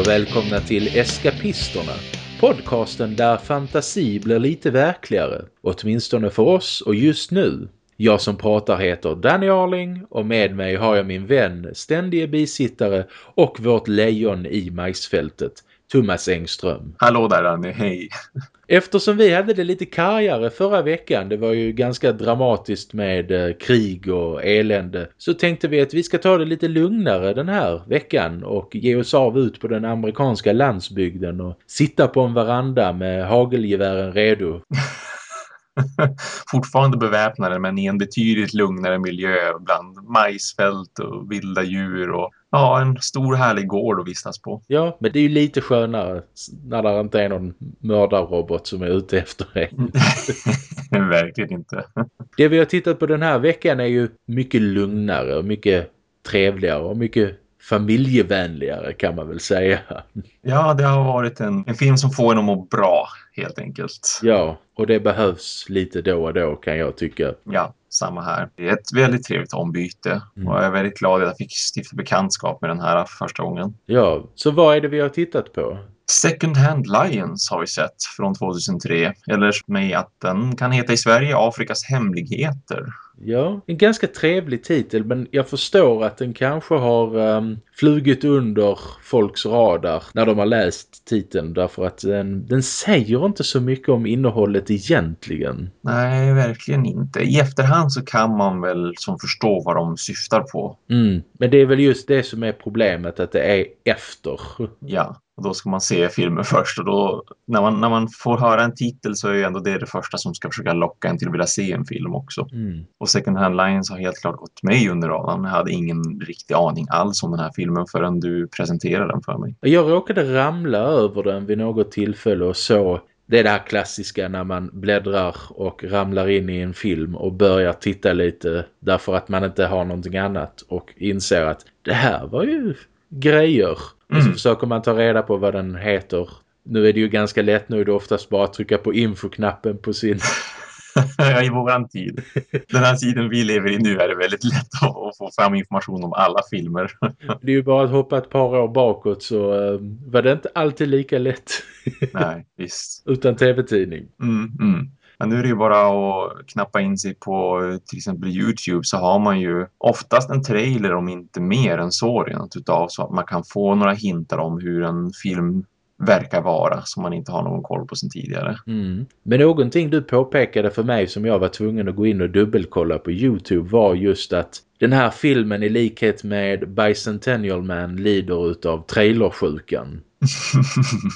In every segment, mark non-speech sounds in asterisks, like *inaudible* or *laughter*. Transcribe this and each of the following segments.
Och välkomna till Eskapisterna. Podcasten där fantasi blir lite verkligare. Åtminstone för oss och just nu. Jag som pratar heter Danny Arling och med mig har jag min vän, ständige bisittare och vårt lejon i majsfältet, Thomas Engström. Hallå där Danny, hej. Eftersom vi hade det lite kargare förra veckan, det var ju ganska dramatiskt med eh, krig och elände, så tänkte vi att vi ska ta det lite lugnare den här veckan och ge oss av ut på den amerikanska landsbygden och sitta på en veranda med hagelgevären redo. *laughs* *laughs* Fortfarande beväpnade men i en betydligt lugnare miljö bland majsfält och vilda djur och ja, en stor härlig gård att vistas på. Ja, men det är ju lite skönare när det inte är någon mördarrobot som är ute efter dig. *laughs* Verkligen inte. *laughs* Det vi har tittat på den här veckan är ju mycket lugnare och mycket trevligare och mycket familjevänligare kan man väl säga. Ja, det har varit en, en film som får en att må bra helt enkelt. Ja, och det behövs lite då och då kan jag tycka. Ja, samma här. Det är ett väldigt trevligt ombyte Mm. och jag är väldigt glad att jag fick stifta bekantskap med den här första gången. Ja, så vad är det vi har tittat på? Second Hand Lions har vi sett från 2003. Eller med att den kan heta i Sverige Afrikas hemligheter. Ja, en ganska trevlig titel men jag förstår att den kanske har um, flugit under folks radar när de har läst titeln därför att den, den säger inte så mycket om innehållet egentligen. Nej, verkligen inte. I efterhand så kan man väl som förstå vad de syftar på. Mm. Men det är väl just det som är problemet att det är efter. Ja, och då ska man se filmen först och då när man, när man får höra en titel så är ju ändå det det första som ska försöka locka en till att vilja se en film också. Mm. Och Second Hand Lions har helt klart gått mig under radarn. Jag hade ingen riktig aning alls om den här filmen förrän du presenterade den för mig. Jag råkade ramla över den vid något tillfälle och så det är det här klassiska när man bläddrar och ramlar in i en film och börjar titta lite därför att man inte har någonting annat och inser att det här var ju grejer. Och så Mm. försöker man ta reda på vad den heter. Nu är det ju ganska lätt nu det är oftast bara att trycka på infoknappen på sin... *laughs* *laughs* I våran tid. Den här tiden vi lever i nu är det väldigt lätt att att få fram information om alla filmer. *laughs* Det är ju bara att hoppa ett par år bakåt så eh, var det inte alltid lika lätt *laughs* Nej, visst. utan tv-tidning. Mm, mm. Men nu är det ju bara att knappa in sig på eh, till exempel Youtube så har man ju oftast en trailer om inte mer än så rent utav så att man kan få några hintar om hur en film verkar vara som man inte har någon koll på sen tidigare. Mm. Men någonting du påpekade för mig som jag var tvungen att gå in och dubbelkolla på Youtube var just att den här filmen i likhet med Bicentennial Man lider utav trailersjukan.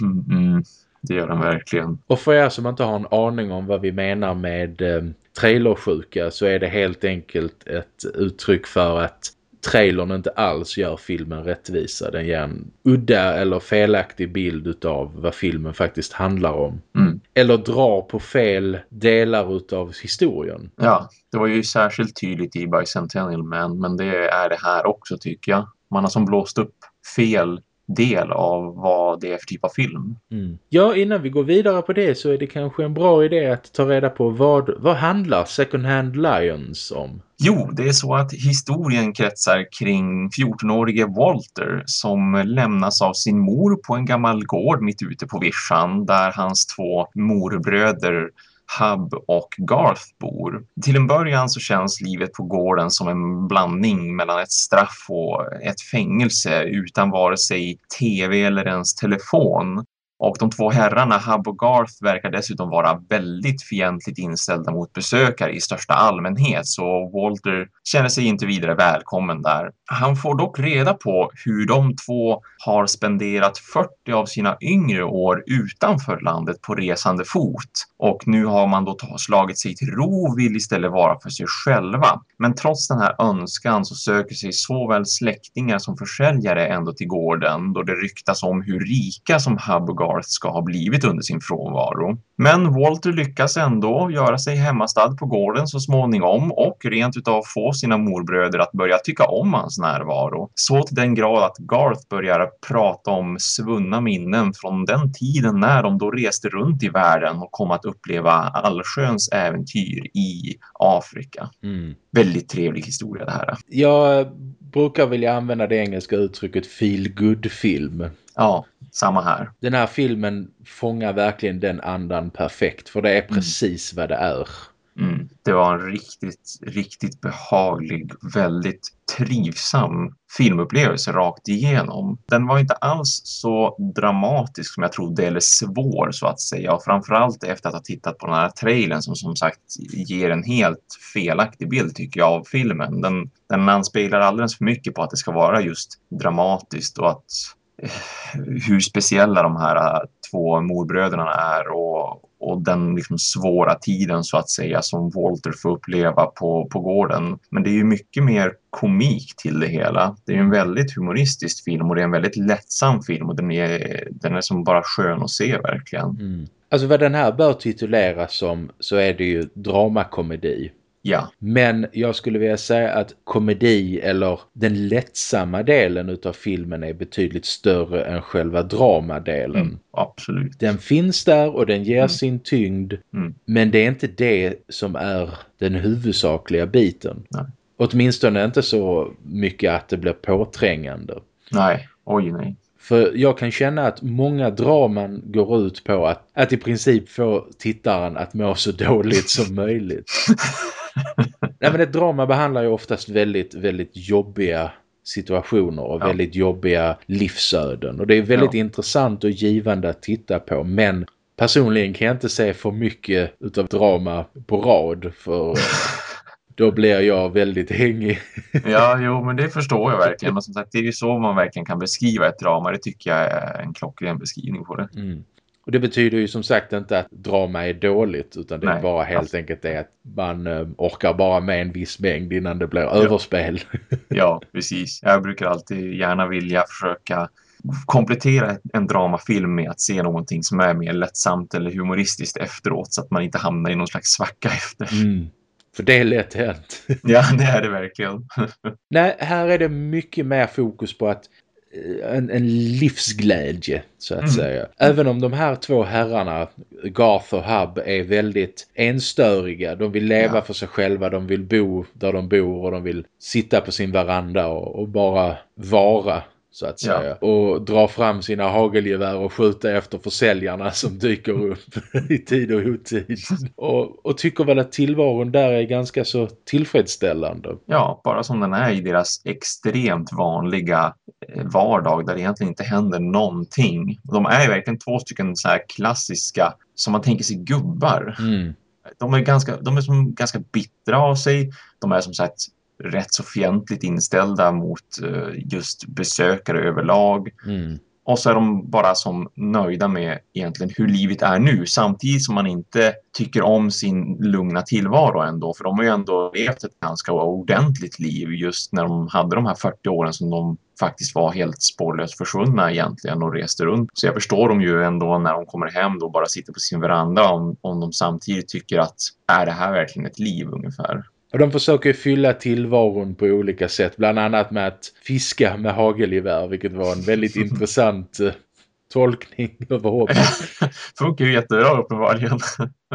*laughs* mm, det gör den verkligen. Och för er som inte har en aning om vad vi menar med eh, trailersjuka så är det helt enkelt ett uttryck för att trailern inte alls gör filmen rättvisa. Den ger en udda eller felaktig bild utav vad filmen faktiskt handlar om. Mm. Eller drar på fel delar utav historien. Ja, det var ju särskilt tydligt i Bicentennial Man men det är det här också tycker jag. Man har som blåst upp fel del av vad det är för typ av film. Mm. Ja, innan vi går vidare på det så är det kanske en bra idé att ta reda på vad, vad handlar Second Hand Lions om? Jo, det är så att historien kretsar kring 14-årige Walter som lämnas av sin mor på en gammal gård mitt ute på vischan där hans två morbröder Hub och Garth bor. Till en början så känns livet på gården som en blandning mellan ett straff och ett fängelse utan vare sig tv eller ens telefon. Och de två herrarna, Hub och Garth, verkar dessutom vara väldigt fientligt inställda mot besökare i största allmänhet, så Walter känner sig inte vidare välkommen där. Han får dock reda på hur de två har spenderat 40 av sina yngre år utanför landet på resande fot. Och nu har man då slagit sig till ro och vill istället vara för sig själva. Men trots den här önskan så söker sig såväl släktingar som försäljare ändå till gården då det ryktas om hur rika som Hub och Garth ska ha blivit under sin frånvaro. Men Walter lyckas ändå göra sig hemmastad på gården så småningom och rent utav få sina morbröder att börja tycka om hans närvaro. Så till den grad att Garth börjar prata om svunna minnen från den tiden när de då reste runt i världen och kom att uppleva allsköns äventyr i Afrika. Mm. Väldigt trevlig historia det här. Jag brukar vilja använda det engelska uttrycket feel good film Ja, samma här. Den här filmen fångar verkligen den andan perfekt. För det är precis mm. vad det är. Mm. Det var en riktigt, riktigt behaglig, väldigt trivsam filmupplevelse rakt igenom. Den var inte alls så dramatisk som jag trodde eller svår så att säga. Och framförallt efter att ha tittat på den här trailern som som sagt ger en helt felaktig bild tycker jag av filmen. Den, den anspelar alldeles för mycket på att det ska vara just dramatiskt och att hur speciella de här två morbröderna är och, och den liksom svåra tiden så att säga som Walter får uppleva på, på gården. Men det är ju mycket mer komik till det hela. Det är en väldigt humoristisk film och det är en väldigt lättsam film och den är, den är som bara skön att se verkligen. Mm. Alltså vad den här bör tituleras som så är det ju dramakomedi. Ja. Men jag skulle vilja säga att komedi eller den lättsamma delen av filmen är betydligt större än själva dramadelen. Mm, absolut. Den finns där och den ger mm. sin tyngd. Mm. Men det är inte det som är den huvudsakliga biten. Nej. Åtminstone inte så mycket att det blir påträngande. Nej, oj nej. För jag kan känna att många draman går ut på att, att i princip få tittaren att må så *laughs* dåligt som möjligt. *laughs* *laughs* Nej men ett drama behandlar ju oftast väldigt, väldigt jobbiga situationer och ja. väldigt jobbiga livsöden. Och det är väldigt ja. intressant och givande att titta på. Men personligen kan jag inte se för mycket utav drama på rad för *laughs* då blir jag väldigt hängig. *laughs* ja, jo, men det förstår jag verkligen. Men som sagt, det är ju så man verkligen kan beskriva ett drama. Det tycker jag är en klockren beskrivning på det. Mm. Och det betyder ju som sagt inte att drama är dåligt utan det Nej, är bara helt alltså. enkelt det att man äh, orkar bara med en viss mängd innan det blir ja. överspel. *laughs* ja, precis. Jag brukar alltid gärna vilja försöka komplettera en dramafilm med att se någonting som är mer lättsamt eller humoristiskt efteråt så att man inte hamnar i någon slags svacka efter. Mm. För det är lätt hänt. ja, det är det verkligen. *laughs* Nej, här är det mycket mer fokus på att eh, en, en livsglädje så att mm. säga. Även om de här två herrarna, Garth och Hub, är väldigt enstöriga. De vill leva ja. för sig själva, de vill bo där de bor och de vill sitta på sin veranda och, och bara vara så att säga. Ja. Och dra fram sina hagelgevär och skjuta efter försäljarna som dyker *laughs* upp i tid och otid. Och, och tycker väl att tillvaron där är ganska så tillfredsställande. Ja, bara som den är i deras extremt vanliga eh, vardag där det egentligen inte händer någonting. De är verkligen två stycken så här klassiska, som man tänker sig gubbar. Mm. De är, ganska, de är som ganska bittra av sig. De är som sagt rätt så fientligt inställda mot eh, just besökare överlag. Mm. Och så är de bara som nöjda med egentligen hur livet är nu samtidigt som man inte tycker om sin lugna tillvaro ändå. För de har ju ändå levt ett ganska ordentligt liv just när de hade de här 40 åren som de faktiskt var helt spårlöst försvunna egentligen och reste runt. Så jag förstår dem ju ändå när de kommer hem och bara sitter på sin veranda om, om de samtidigt tycker att är det här verkligen ett liv ungefär? Och de försöker fylla tillvaron på olika sätt. Bland annat med att fiska med hagelgevär. Vilket var en väldigt intressant uh, tolkning *laughs* av hobby. *laughs* Funkar ju jättebra uppenbarligen.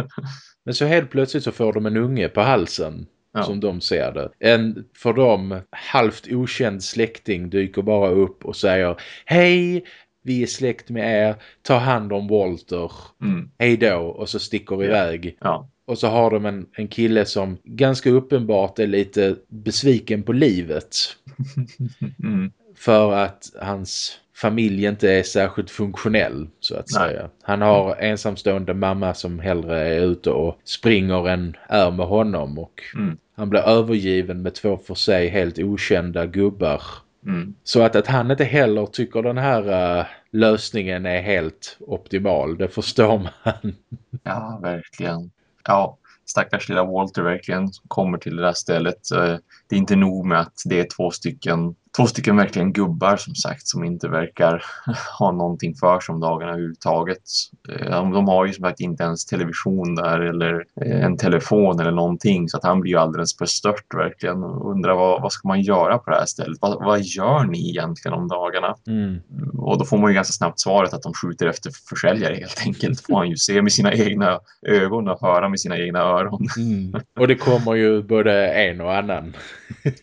*laughs* Men så helt plötsligt så får de en unge på halsen. Ja. Som de ser det. En för dem halvt okänd släkting dyker bara upp och säger Hej, vi är släkt med er, ta hand om Walter, mm. hej då och så sticker ja. iväg. Ja. Och så har de en, en kille som ganska uppenbart är lite besviken på livet. *laughs* Mm. För att hans familj inte är särskilt funktionell så att Nej. säga. Han har ensamstående mamma som hellre är ute och springer än är med honom och mm. han blir övergiven med två för sig helt okända gubbar. Mm. Så att, att han inte heller tycker den här uh, lösningen är helt optimal, det förstår man. Ja, verkligen ja, stackars lilla Walter verkligen som kommer till det där stället. Eh, det är inte nog med att det är två stycken två stycken verkligen gubbar som sagt som inte verkar *laughs* ha någonting för sig om dagarna överhuvudtaget. Eh, de har ju som sagt inte ens television där eller eh, en telefon eller någonting så att han blir ju alldeles bestört verkligen och undrar vad, vad ska man göra på det här stället? Vad, vad gör ni egentligen om dagarna? Mm. Och då får man ju ganska snabbt svaret att de skjuter efter försäljare helt enkelt. Får han ju se med sina egna ögon och höra med sina egna öron. Mm. Och det kommer ju både en och annan.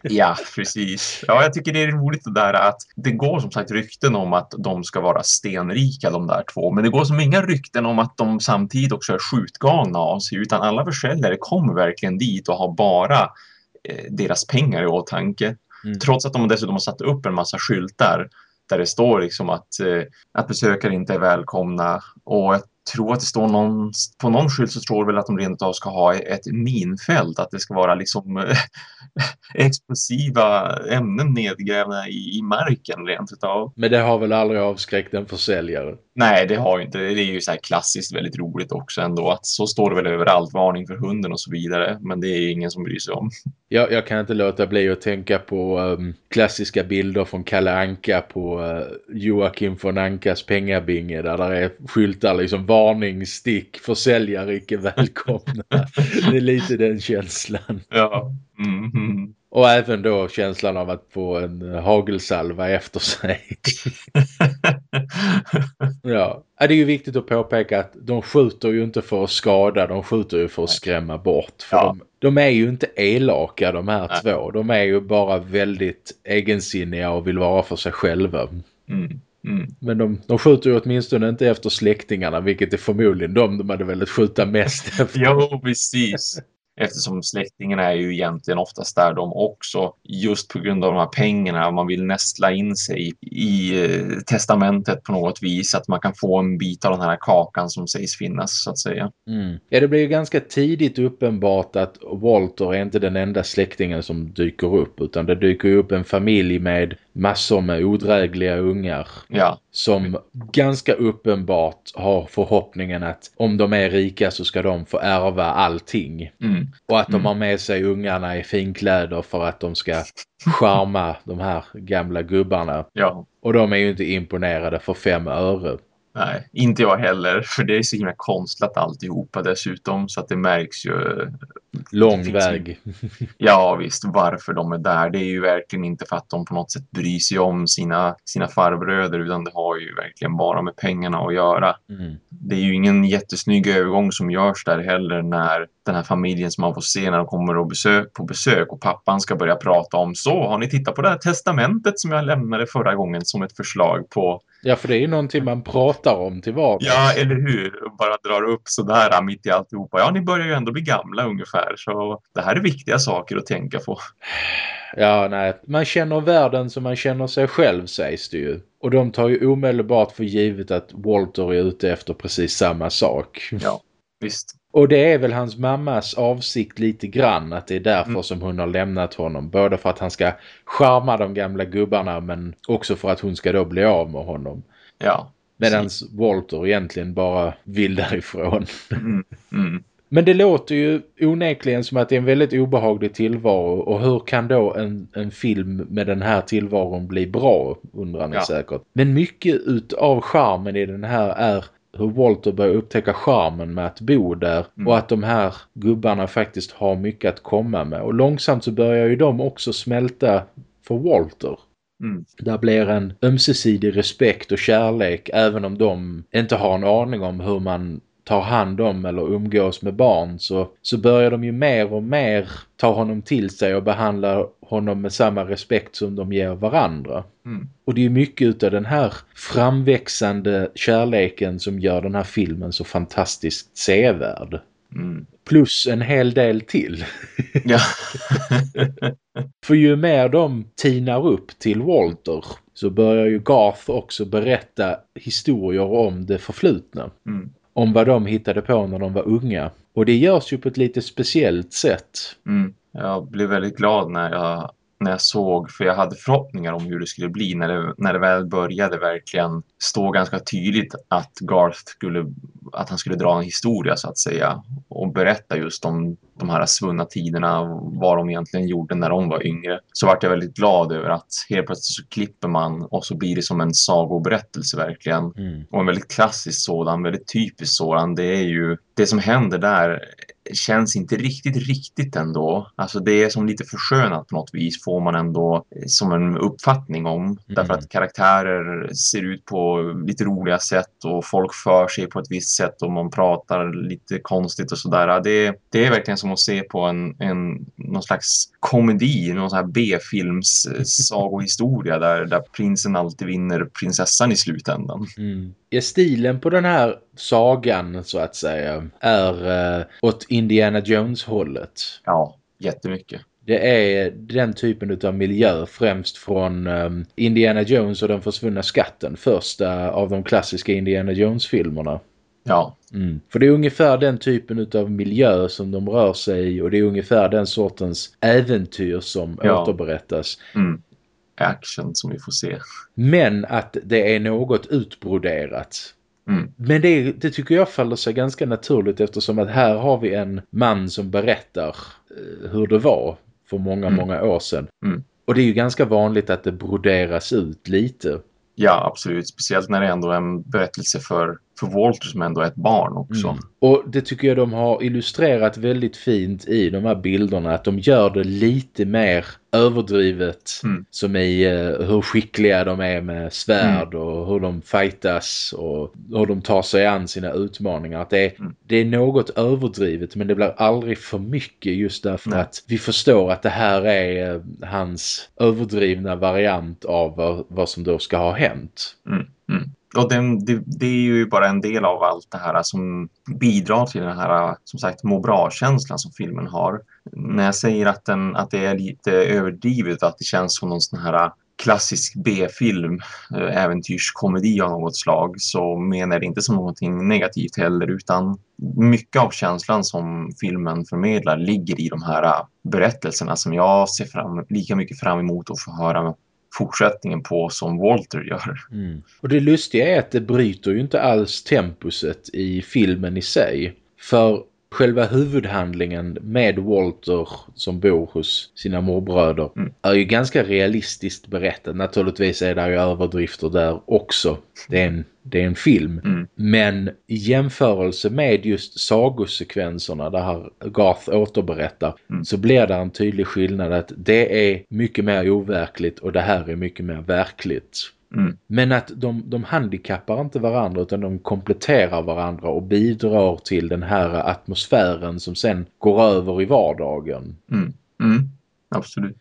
ja, precis. Ja, jag tycker det är roligt det där att det går som sagt rykten om att de ska vara stenrika de där två. Men det går som inga rykten om att de samtidigt också är skjutgalna av sig. Utan alla försäljare kommer verkligen dit och har bara eh, deras pengar i åtanke. Mm. Trots att de dessutom har satt upp en massa skyltar där det står liksom att, eh, att besökare inte är välkomna. Och tror att det står någon, på någon skylt så det väl att de rent av ska ha ett minfält, att det ska vara liksom *laughs* explosiva ämnen nedgrävda i, i marken rent utav. Men det har väl aldrig avskräckt en försäljare? Nej, det har ju inte. Det är ju så här klassiskt väldigt roligt också ändå att så står det väl överallt, varning för hunden och så vidare. Men det är ingen som bryr sig om. *laughs* Jag, jag kan inte låta bli att tänka på um, klassiska bilder från Kalle Anka på uh, Joakim von Ankas pengabinge där det är skyltar liksom varningsstick, försäljare icke välkomna. det är lite den känslan. Ja. Mm -hmm. Och även då känslan av att få en hagelsalva efter sig. *laughs* ja. Det är ju viktigt att påpeka att de skjuter ju inte för att skada, de skjuter ju för att skrämma bort. För ja. de, de, är ju inte elaka de här Nej. två. De är ju bara väldigt egensinniga och vill vara för sig själva. Mm. Mm. Men de, de skjuter ju åtminstone inte efter släktingarna, vilket är förmodligen de de hade velat skjuta mest *laughs* efter. jo, precis. Eftersom släktingarna är ju egentligen oftast där de också just på grund av de här pengarna man vill nästla in sig i eh, testamentet på något vis att man kan få en bit av den här kakan som sägs finnas så att säga. Mm. Ja det blir ju ganska tidigt uppenbart att Walter är inte den enda släktingen som dyker upp utan det dyker upp en familj med massor med odrägliga ungar. Ja. Som ganska uppenbart har förhoppningen att om de är rika så ska de få ärva allting. Mm. Och att de mm. har med sig ungarna i finkläder för att de ska charma de här gamla gubbarna. Ja. Och de är ju inte imponerade för fem öre. Nej, inte jag heller. För det är så himla konstlat alltihopa dessutom. Så att det märks ju... Lång väg. *laughs* Ja visst, varför de är där. Det är ju verkligen inte för att de på något sätt bryr sig om sina, sina farbröder. Utan det har ju verkligen bara med pengarna att göra. Mm. Det är ju ingen jättesnygg övergång som görs där heller när den här familjen som man får se när de kommer och besök, på besök och pappan ska börja prata om så har ni tittat på det här testamentet som jag lämnade förra gången som ett förslag på Ja, för det är ju någonting man pratar om till vardags. Ja, eller hur? Bara drar upp sådär mitt i alltihopa. Ja, ni börjar ju ändå bli gamla ungefär. Så det här är viktiga saker att tänka på. Ja, nej. Man känner världen som man känner sig själv, sägs det ju. Och de tar ju omedelbart för givet att Walter är ute efter precis samma sak. Ja, visst. Och det är väl hans mammas avsikt lite grann att det är därför mm. som hon har lämnat honom. Både för att han ska charma de gamla gubbarna men också för att hon ska då bli av med honom. Ja. Medan Walter egentligen bara vill därifrån. Mm. Mm. Men det låter ju onekligen som att det är en väldigt obehaglig tillvaro. Och hur kan då en, en film med den här tillvaron bli bra, undrar ni ja. säkert. Men mycket av charmen i den här är hur Walter börjar upptäcka charmen med att bo där mm. och att de här gubbarna faktiskt har mycket att komma med. Och långsamt så börjar ju de också smälta för Walter. Mm. Där blir en ömsesidig respekt och kärlek även om de inte har en aning om hur man tar hand om eller umgås med barn så, så börjar de ju mer och mer ta honom till sig och behandla honom med samma respekt som de ger varandra. Mm. Och det är mycket av den här framväxande kärleken som gör den här filmen så fantastiskt sevärd. Mm. Plus en hel del till. *laughs* Ja. *laughs* För ju mer de tinar upp till Walter så börjar ju Garth också berätta historier om det förflutna. Mm om vad de hittade på när de var unga. Och det görs ju på ett lite speciellt sätt. Mm. Jag blev väldigt glad när jag, när jag såg, för jag hade förhoppningar om hur det skulle bli när det, när det väl började verkligen stå ganska tydligt att Garth skulle, att han skulle dra en historia så att säga och berätta just om de här svunna tiderna, vad de egentligen gjorde när de var yngre. Så vart jag väldigt glad över att helt plötsligt så klipper man och så blir det som en sagoberättelse verkligen. Mm. Och en väldigt klassisk sådan, väldigt typisk sådan, det är ju det som händer där känns inte riktigt, riktigt ändå. Alltså det är som lite förskönat på något vis får man ändå eh, som en uppfattning om. Mm. Därför att karaktärer ser ut på lite roliga sätt och folk för sig på ett visst sätt och man pratar lite konstigt och sådär. Det, det är verkligen som att se på en, en någon slags komedi, någon sån här B-films eh, *laughs* sagohistoria där, där prinsen alltid vinner prinsessan i slutändan. Mm. Ja, stilen på den här sagan så att säga är uh, åt Indiana Jones-hållet. Ja, jättemycket. Det är den typen av miljö främst från um, Indiana Jones och den försvunna skatten. Första av de klassiska Indiana Jones-filmerna. Ja. Mm. För det är ungefär den typen av miljö som de rör sig i och det är ungefär den sortens äventyr som ja. återberättas. Mm. Action som vi får se. Men att det är något utbroderat. Mm. Men det, det, tycker jag faller sig ganska naturligt eftersom att här har vi en man som berättar eh, hur det var för många, mm. många år sedan. Mm. Och det är ju ganska vanligt att det broderas ut lite. Ja, absolut. Speciellt när det ändå är en berättelse för, för Walter som ändå är ett barn också. Mm. Och det tycker jag de har illustrerat väldigt fint i de här bilderna. Att de gör det lite mer överdrivet. Mm. Som i uh, hur skickliga de är med svärd mm. och hur de fightas och hur de tar sig an sina utmaningar. Att det, är, mm. det är något överdrivet men det blir aldrig för mycket just därför att vi förstår att det här är uh, hans överdrivna variant av vad, vad som då ska ha hänt. Mm. Och det, det, det, är ju bara en del av allt det här som bidrar till den här som sagt må bra-känslan som filmen har. När jag säger att, den, att det är lite överdrivet, att det känns som någon sån här klassisk B-film, eh, äventyrskomedi av något slag, så menar jag det inte som någonting negativt heller, utan mycket av känslan som filmen förmedlar ligger i de här eh, berättelserna som jag ser fram, lika mycket fram emot att få höra fortsättningen på som Walter gör. Mm. Och det lustiga är att det bryter ju inte alls tempuset i filmen i sig. För själva huvudhandlingen med Walter som bor hos sina morbröder mm. är ju ganska realistiskt berättad. Naturligtvis är det ju överdrifter där också. Det är en, det är en film. Mm. Men i jämförelse med just sagosekvenserna där Garth återberättar mm. så blir det en tydlig skillnad att det är mycket mer overkligt och det här är mycket mer verkligt. Mm. Men att de, de handikappar inte varandra utan de kompletterar varandra och bidrar till den här atmosfären som sen går över i vardagen. Mm. Mm. Absolut.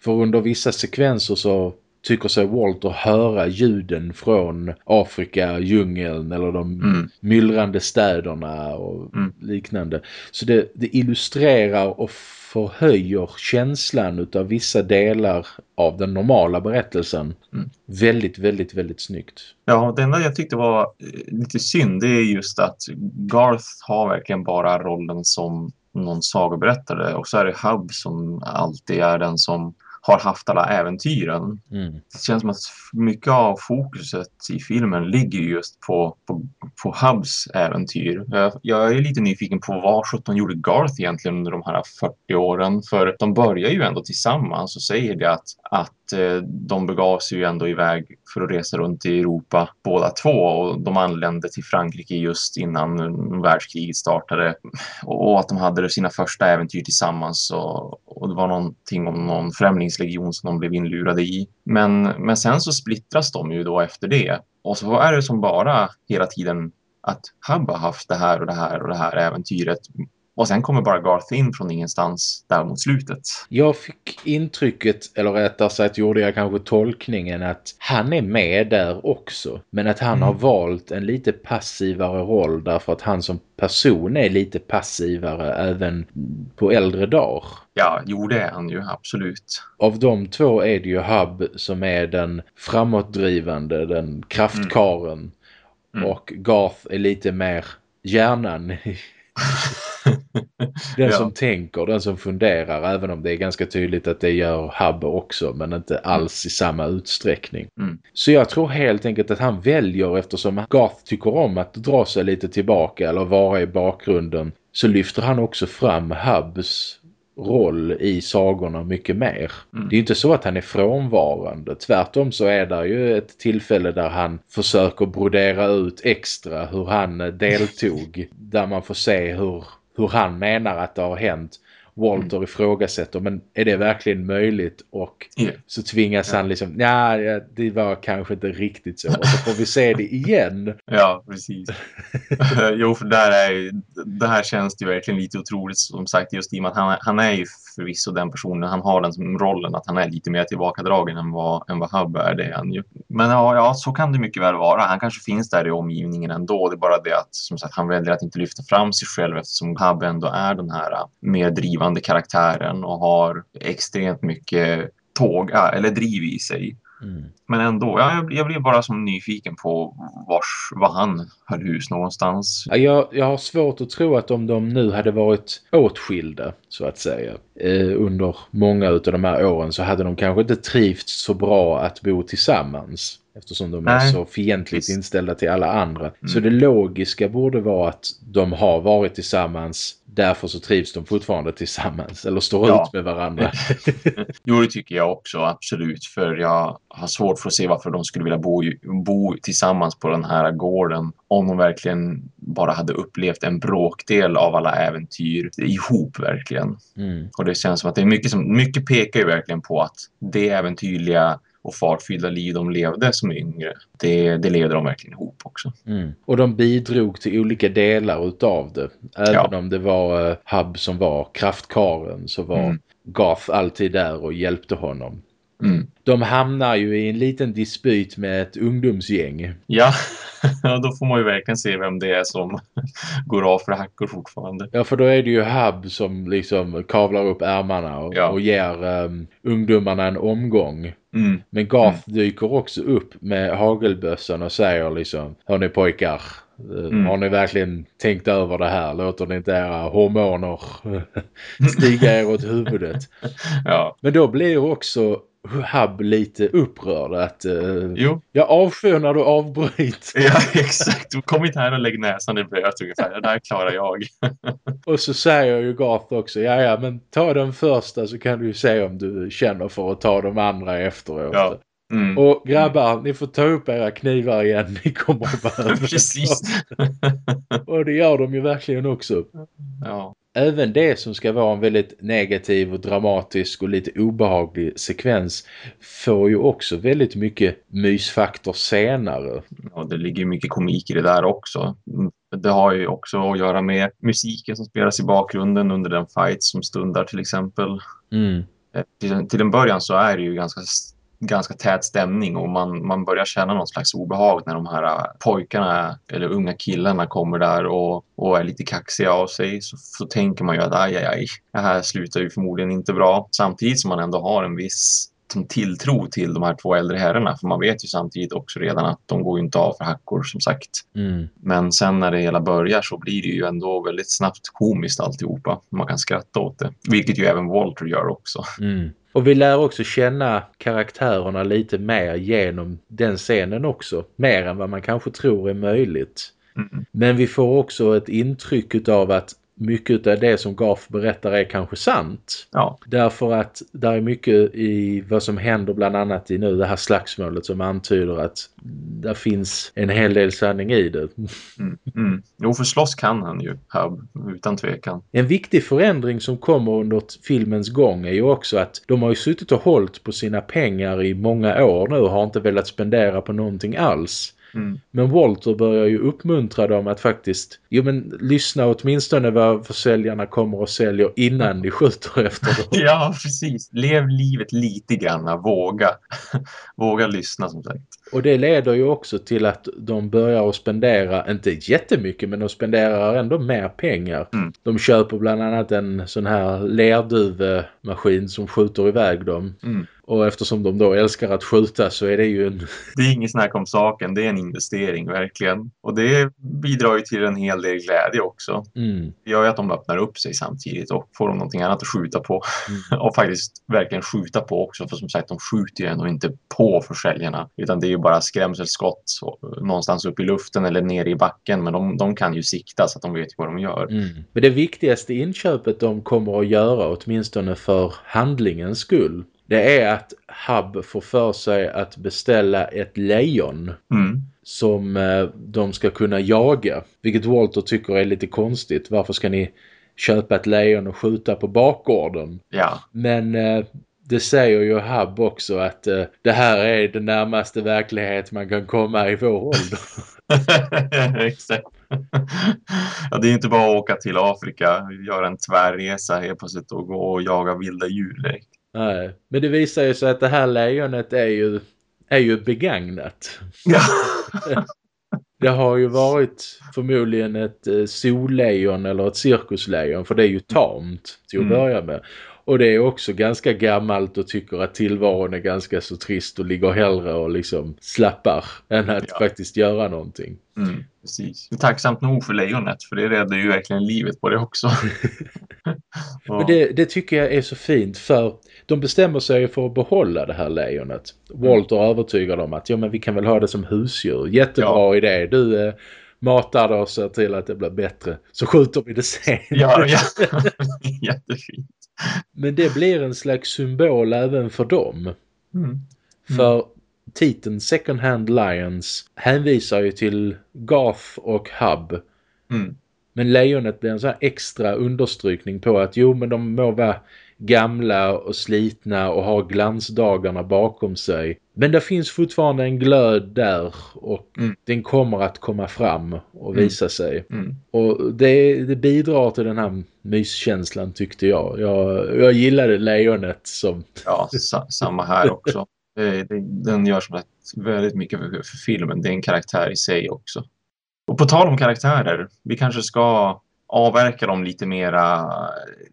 För under vissa sekvenser så tycker sig Walter höra ljuden från Afrika, djungeln eller de mm. myllrande städerna och mm. liknande. Så det, det illustrerar och förhöjer känslan utav vissa delar av den normala berättelsen. Mm. Väldigt, väldigt, väldigt snyggt. Ja, det enda jag tyckte var eh, lite synd det är just att Garth har verkligen bara rollen som någon sagoberättare och så är det Hub som alltid är den som har haft alla äventyren. Mm. Det känns som att mycket av fokuset i filmen ligger just på, på, på Hubs äventyr. Jag, jag är lite nyfiken på vad 17 gjorde Garth egentligen under de här 40 åren. För de börjar ju ändå tillsammans och säger det att, att Eh, de begav sig ju ändå iväg för att resa runt i Europa båda två och de anlände till Frankrike just innan världskriget startade. Och att de hade sina första äventyr tillsammans och, och det var någonting om någon främlingslegion som de blev inlurade i. Men, men sen så splittras de ju då efter det. Och så är det som bara hela tiden att Hub har haft det här och det här och det här äventyret och sen kommer bara Garth in från ingenstans där mot slutet. Jag fick intrycket, eller rättare sagt gjorde jag kanske tolkningen att han är med där också. Men att han mm. har valt en lite passivare roll därför att han som person är lite passivare även på äldre dagar. Ja, jo det är han ju, absolut. Av de två är det ju Hub som är den framåtdrivande, den kraftkaren. Mm. Mm. Och Garth är lite mer hjärnan *laughs* den som tänker, den som funderar, även om det är ganska tydligt att det gör Hubbe också, men inte mm. alls i samma utsträckning. Mm. Så jag tror helt enkelt att han väljer, eftersom Garth tycker om att dra sig lite tillbaka eller vara i bakgrunden, så lyfter han också fram Hubbs roll i sagorna mycket mer. Mm. Det är inte så att han är frånvarande. Tvärtom så är det ju ett tillfälle där han försöker brodera ut extra hur han deltog. *laughs* där man får se hur hur han menar att det har hänt. Walter mm. ifrågasätter, men är det verkligen möjligt? Och yeah. så tvingas yeah. han liksom, ja det var kanske inte riktigt så. Och så får vi se det *laughs* igen. ja, precis. *laughs* jo, för där är det här känns det verkligen lite otroligt som sagt just i och med att han, han är ju förvisso den personen, han har den rollen att han är lite mer tillbakadragen än vad, än vad Hub är, det är han ju. Men ja, ja, så kan det mycket väl vara. Han kanske finns där i omgivningen ändå. Det är bara det att som sagt, han väljer att inte lyfta fram sig själv eftersom Hub ändå är den här äh, mer drivande karaktären och har extremt mycket tåga eller driv i sig. Mm. Men ändå, jag, jag blir bara som nyfiken på vars, var han höll hus någonstans. Jag, jag har svårt att tro att om de nu hade varit åtskilda så att säga eh, under många av de här åren så hade de kanske inte trivts så bra att bo tillsammans. Eftersom de Nej. är så fientligt inställda till alla andra. Mm. Så det logiska borde vara att de har varit tillsammans därför så trivs de fortfarande tillsammans eller står ja. ut med varandra. *laughs* jo, det tycker jag också, absolut. För jag har svårt för att se varför de skulle vilja bo, bo tillsammans på den här gården om de verkligen bara hade upplevt en bråkdel av alla äventyr ihop verkligen. Mm. Och det känns som att det är mycket som mycket pekar ju verkligen på att det äventyrliga och fartfyllda liv de levde som yngre, det, det levde de verkligen ihop också. Mm. Och de bidrog till olika delar utav det. Även ja. om det var uh, Hub som var kraftkaren så var mm. Garth alltid där och hjälpte honom. Mm. De hamnar ju i en liten dispyt med ett ungdomsgäng. Ja, *laughs* då får man ju verkligen se vem det är som *laughs* går av för hackor fortfarande. Ja, för då är det ju Hub som liksom kavlar upp ärmarna och, ja. och ger um, ungdomarna en omgång. Mm. Men Garth mm. dyker också upp med hagelbössan och säger liksom, hörni pojkar, eh, Mm. Har ni verkligen tänkt över det här? Låter ni inte era hormoner *laughs* stiga er åt huvudet? *laughs* ja. Men då blir också Hub lite upprörd att uh, jo. jag avskyr när du avbryter. *laughs* Ja, exakt. Kom inte här och lägg näsan i blöt ungefär. Det där klarar jag. *laughs* och så säger ju Garth också, ja ja men ta den första så kan du se om du känner för att ta de andra efteråt. Ja. Mm. Och grabbar, mm. ni får ta upp era knivar igen. Ni kommer att behöva *laughs* Precis. och det gör de ju verkligen också. Ja. Även det som ska vara en väldigt negativ och dramatisk och lite obehaglig sekvens får ju också väldigt mycket mysfaktor senare. Ja, det ligger mycket komik i det där också. Det har ju också att göra med musiken som spelas i bakgrunden under den fight som stundar till exempel. Mm. Eh, till, till en början så är det ju ganska ganska tät stämning och man, man börjar känna någon slags obehag när de här äh, pojkarna eller unga killarna kommer där och, och är lite kaxiga av sig så, så tänker man ju att aj, aj, aj, det här slutar ju förmodligen inte bra. Samtidigt som man ändå har en viss som tilltro till de här två äldre herrarna för man vet ju samtidigt också redan att de går inte av för hackor som sagt. Mm. Men sen när det hela börjar så blir det ju ändå väldigt snabbt komiskt alltihopa. Man kan skratta åt det. Vilket ju även Walter gör också. Mm. Och vi lär också känna karaktärerna lite mer genom den scenen också. Mer än vad man kanske tror är möjligt. Mm. Men vi får också ett intryck av att mycket av det som Garf berättar är kanske sant. Ja. Därför att det är mycket i vad som händer bland annat i nu det här slagsmålet som antyder att det finns en hel del sanning i det. Mm, mm. Jo, för slåss kan han ju här, utan tvekan. En viktig förändring som kommer under filmens gång är ju också att de har ju suttit och hållit på sina pengar i många år nu och har inte velat spendera på någonting alls. Mm. Men Walter börjar ju uppmuntra dem att faktiskt, jo men lyssna åtminstone vad försäljarna kommer och säljer innan ni skjuter efter dem. *laughs* ja, precis. Lev livet lite grann, våga. *laughs* våga lyssna som sagt. Och det leder ju också till att de börjar att spendera, inte jättemycket men de spenderar ändå mer pengar. Mm. De köper bland annat en sån här lerduvemaskin som skjuter iväg dem. Mm. Och eftersom de då älskar att skjuta så är det ju en... Det är inget snack om saken, det är en investering verkligen. Och det bidrar ju till en hel del glädje också. Mm. Det gör ju att de öppnar upp sig samtidigt och får de någonting annat att skjuta på. Mm. *laughs* och faktiskt verkligen skjuta på också, för som sagt de skjuter ju ändå inte på försäljarna. Utan det är ju bara skrämselskott så, någonstans upp i luften eller ner i backen. Men de, de kan ju sikta så att de vet vad de gör. Mm. Men det viktigaste inköpet de kommer att göra, åtminstone för handlingens skull, det är att Hub får för sig att beställa ett lejon mm. som eh, de ska kunna jaga. Vilket Walter tycker är lite konstigt. Varför ska ni köpa ett lejon och skjuta på bakgården. Ja. Men eh, det säger ju Hub också att eh, det här är den närmaste verklighet man kan komma i vår ålder. *laughs* *laughs* Exakt. ja, det är inte bara att åka till Afrika, göra en tvärresa helt plötsligt och gå och jaga vilda djur. Nej, men det visar ju sig att det här lejonet är ju, är ju begagnat. Ja. *laughs* Det har ju varit förmodligen ett eh, sollejon eller ett cirkuslejon för det är ju tamt till att Mm. börja med. Och det är också ganska gammalt och tycker att tillvaron är ganska så trist och ligger hellre och liksom slappar än att Ja. faktiskt göra någonting. Mm, precis. Tacksamt nog för lejonet, för det räddar ju verkligen livet på det också. ja. *laughs* *laughs* Men det, det tycker jag är så fint för de bestämmer sig för att behålla det här lejonet. Walter övertygar dem att ja men vi kan väl ha det som husdjur. Jättebra Ja. idé. Du eh, matar det och ser till att det blir bättre. Så skjuter vi det sen. ja, ja. *laughs* Jättefint. Men det blir en slags symbol även för dem. Mm. För titeln Second Hand Lions hänvisar ju till Garth och Hub. Mm. Men lejonet blir en sån här extra understrykning på att jo men de må vara gamla och slitna och ha glansdagarna bakom sig. Men det finns fortfarande en glöd där och Mm. den kommer att komma fram och Mm. visa sig. Mm. Och det, det bidrar till den här myskänslan tyckte jag. Jag, jag gillade lejonet som... Ja, sa samma här också. *laughs* Det, det, den gör som väldigt mycket för, för filmen. Det är en karaktär i sig också. Och på tal om karaktärer, vi kanske ska avverka dem lite mera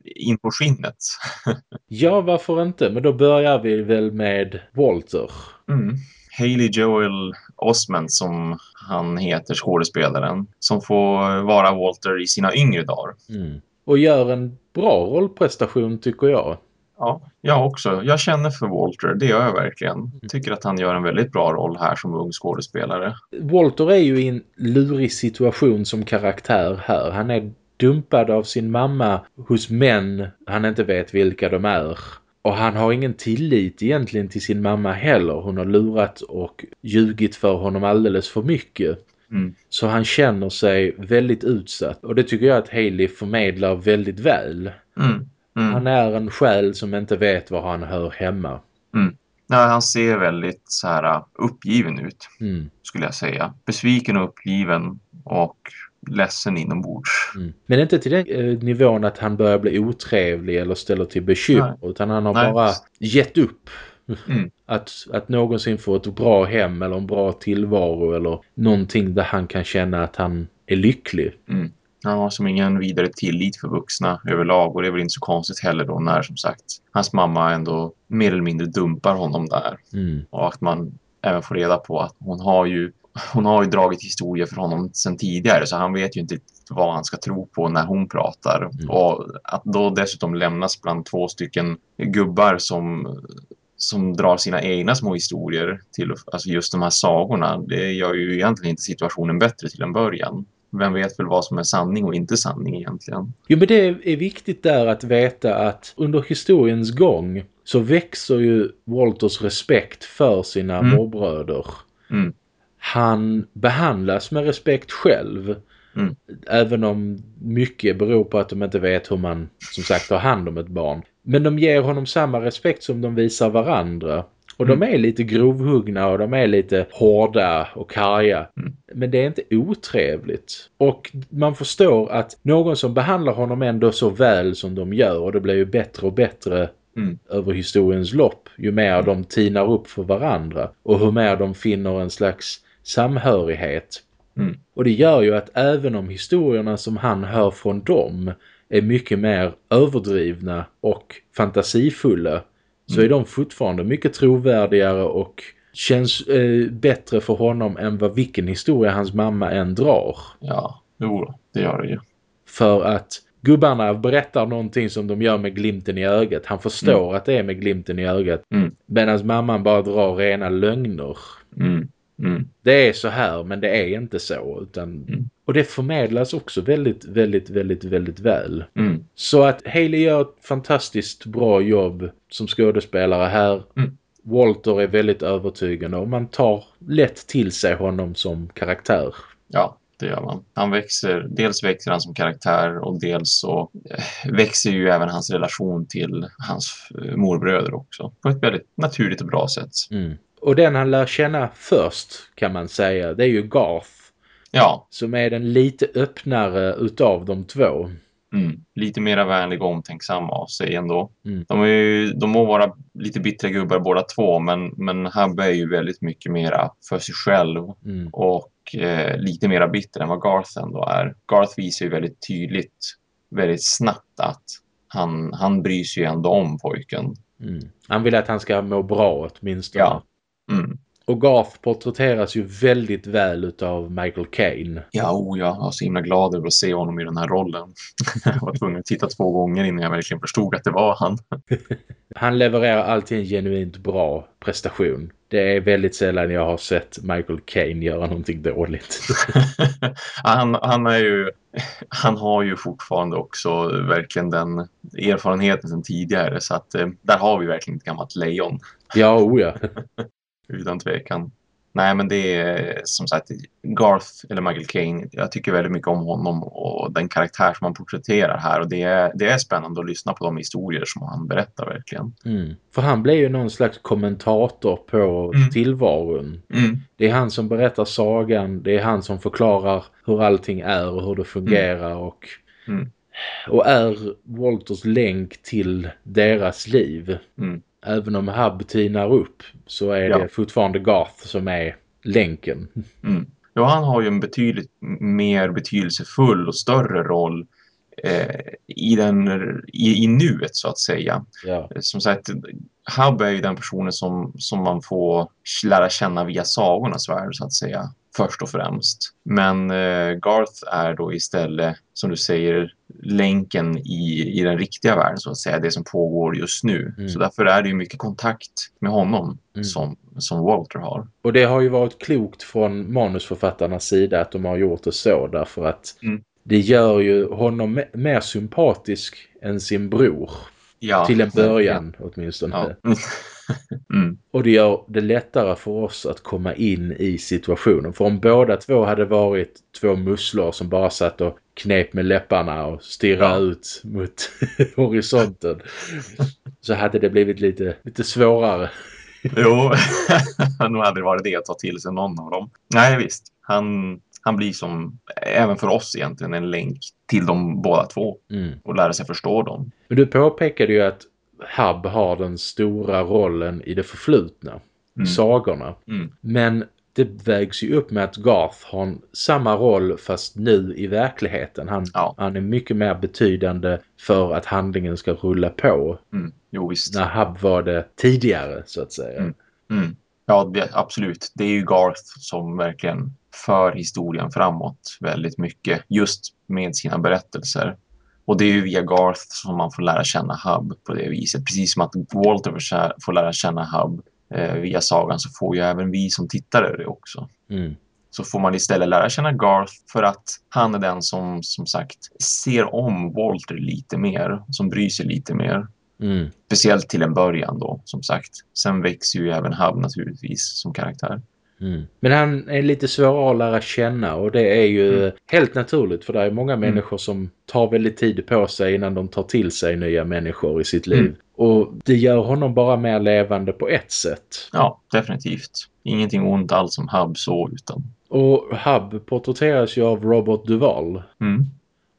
in på skinnet. *laughs* Ja, varför inte? Men då börjar vi väl med Walter. Mm. Haley Joel Osment som han heter, skådespelaren, som får vara Walter i sina yngre dagar. Mm. Och gör en bra rollprestation tycker jag. Ja, jag också. Jag känner för Walter, det gör jag verkligen. Tycker att han gör en väldigt bra roll här som ung skådespelare. Walter är ju i en lurig situation som karaktär här. Han är dumpad av sin mamma hos män han inte vet vilka de är. Och han har ingen tillit egentligen till sin mamma heller. Hon har lurat och ljugit för honom alldeles för mycket. Mm. Så han känner sig väldigt utsatt. Och det tycker jag att Haley förmedlar väldigt väl. Mm. Mm. Han är en själ som inte vet var han hör hemma. Ja, han ser väldigt så här uh, uppgiven ut, Mm. skulle jag säga. Besviken och uppgiven och ledsen inombords. Mm. Men inte till den eh, nivån att han börjar bli otrevlig eller ställer till bekymmer. Utan han har Nej. bara gett upp. Mm. *laughs* Att, att någonsin få ett bra hem eller en bra tillvaro eller någonting där han kan känna att han är lycklig. Mm. Han har som ingen vidare tillit för vuxna överlag och det är väl inte så konstigt heller då när som sagt hans mamma ändå mer eller mindre dumpar honom där. Mm. Och att man även får reda på att hon har ju, hon har ju dragit historia för honom sedan tidigare så han vet ju inte vad han ska tro på när hon pratar. Mm. Och att då dessutom lämnas bland två stycken gubbar som, som drar sina egna små historier till alltså just de här sagorna. Det gör ju egentligen inte situationen bättre till en början. Vem vet väl vad som är sanning och inte sanning egentligen? Jo men det är viktigt där att veta att under historiens gång så växer ju Walters respekt för sina Mm. morbröder. Mm. Han behandlas med respekt själv. Mm. Även om mycket beror på att de inte vet hur man som sagt tar hand om ett barn. Men de ger honom samma respekt som de visar varandra. Och de är lite grovhuggna och de är lite hårda och karga. Mm. Men det är inte otrevligt. Och man förstår att någon som behandlar honom ändå så väl som de gör och det blir ju bättre och bättre Mm. över historiens lopp ju mer de tinar upp för varandra och hur mer de finner en slags samhörighet. Mm. Och det gör ju att även om historierna som han hör från dem är mycket mer överdrivna och fantasifulla så är de fortfarande mycket trovärdigare och känns eh, bättre för honom än vad vilken historia hans mamma än drar. Ja, jo, det gör det ju. För att gubbarna berättar någonting som de gör med glimten i ögat. Han förstår att det är med glimten i ögat. Mm. Medan mamman bara drar rena lögner. Mm. Mm. Det är så här men det är inte så. Utan... Mm. Och det förmedlas också väldigt, väldigt, väldigt, väldigt väl. Mm. Så att Haley gör ett fantastiskt bra jobb som skådespelare här. Mm. Walter är väldigt övertygande och man tar lätt till sig honom som karaktär. Ja, det gör man. Han växer, dels växer han som karaktär och dels så eh, växer ju även hans relation till hans eh, morbröder också. På ett väldigt naturligt och bra sätt. Mm. Och den han lär känna först kan man säga, det är ju Garth. Ja. Som är den lite öppnare utav de två. Mm. Lite mera vänlig och omtänksam av sig ändå. Mm. De, är ju, de må vara lite bittra gubbar båda två men, men Hub är ju väldigt mycket mera för sig själv Mm. och eh, lite mera bitter än vad Garth ändå är. Garth visar ju väldigt tydligt, väldigt snabbt att han, han bryr sig ju ändå om pojken. Mm. Han vill att han ska må bra åtminstone. Ja. Mm. Och Garth porträtteras ju väldigt väl utav Michael Caine. Ja, oh, jag var så himla glad över att se honom i den här rollen. *laughs* jag var tvungen att titta två gånger innan jag verkligen förstod att det var han. *laughs* Han levererar alltid en genuint bra prestation. Det är väldigt sällan jag har sett Michael Caine göra någonting dåligt. *laughs* han, han, är ju, han har ju fortfarande också verkligen den erfarenheten sedan tidigare så att eh, där har vi verkligen ett gammalt lejon ja, oh ja. Utan tvekan. Nej, men det är som sagt Garth eller Michael Caine. Jag tycker väldigt mycket om honom och den karaktär som han porträtterar här och det är, det är spännande att lyssna på de historier som han berättar verkligen. Mm. För han blir ju någon slags kommentator på Mm. tillvaron. Mm. Det är han som berättar sagan. Det är han som förklarar hur allting är och hur det fungerar. Och, Mm. och är Walters länk till deras liv. Även om Hub tinar upp så är Ja. det fortfarande Garth som är länken. Mm. Ja, han har ju en betydligt mer betydelsefull och större roll eh, i, den, i, i nuet så att säga. Ja. Som sagt, Hub är ju den personen som, som man får lära känna via sagornas värld så att säga. Först och främst. Men eh, Garth är då istället, som du säger, länken i, i den riktiga världen så att säga. Det som pågår just nu. Mm. Så därför är det ju mycket kontakt med honom Mm. som, som Walter har. Och det har ju varit klokt från manusförfattarnas sida att de har gjort det så därför att Mm. det gör ju honom me- mer sympatisk än sin bror. Ja, till en början åtminstone. Ja. *laughs* mm. Och det gör det lättare för oss att komma in i situationen. För om båda två hade varit två musslor som bara satt och knep med läpparna och stirrade Ja. ut mot *laughs* horisonten så hade det blivit lite, lite svårare. Jo, *laughs* nog hade det varit det att ta till sig någon av dem. Nej, visst. Han, han blir som, även för oss egentligen, en länk till de båda två Mm. och lära sig förstå dem. Men du påpekade ju att Hub har den stora rollen i det förflutna. Mm. Sagorna. Mm. Men det vägs ju upp med att Garth har samma roll fast nu i verkligheten. Han, Ja. han är mycket mer betydande för att handlingen ska rulla på. Mm. Jo, visst. När Hub var det tidigare så att säga. Mm. Mm. Ja, det, absolut. Det är ju Garth som verkligen för historien framåt väldigt mycket. Just med sina berättelser. Och det är ju via Garth som man får lära känna Hub på det viset. Precis som att Walter får lära känna Hub eh, via sagan så får ju även vi som tittare det också. Mm. så får man istället lära känna Garth för att han är den som som sagt ser om Walter lite mer, som bryr sig lite mer. Mm. Speciellt till en början då, som sagt. Sen växer ju även Hub naturligtvis som karaktär. Mm. Men han är lite svårare att lära känna och det är ju Mm. helt naturligt för det är många människor som tar väldigt tid på sig innan de tar till sig nya människor i sitt liv. Mm. Och det gör honom bara mer levande på ett sätt. Ja, definitivt. Ingenting ont alls som Hub så, utan... Och Hub porträtteras ju av Robert Duvall.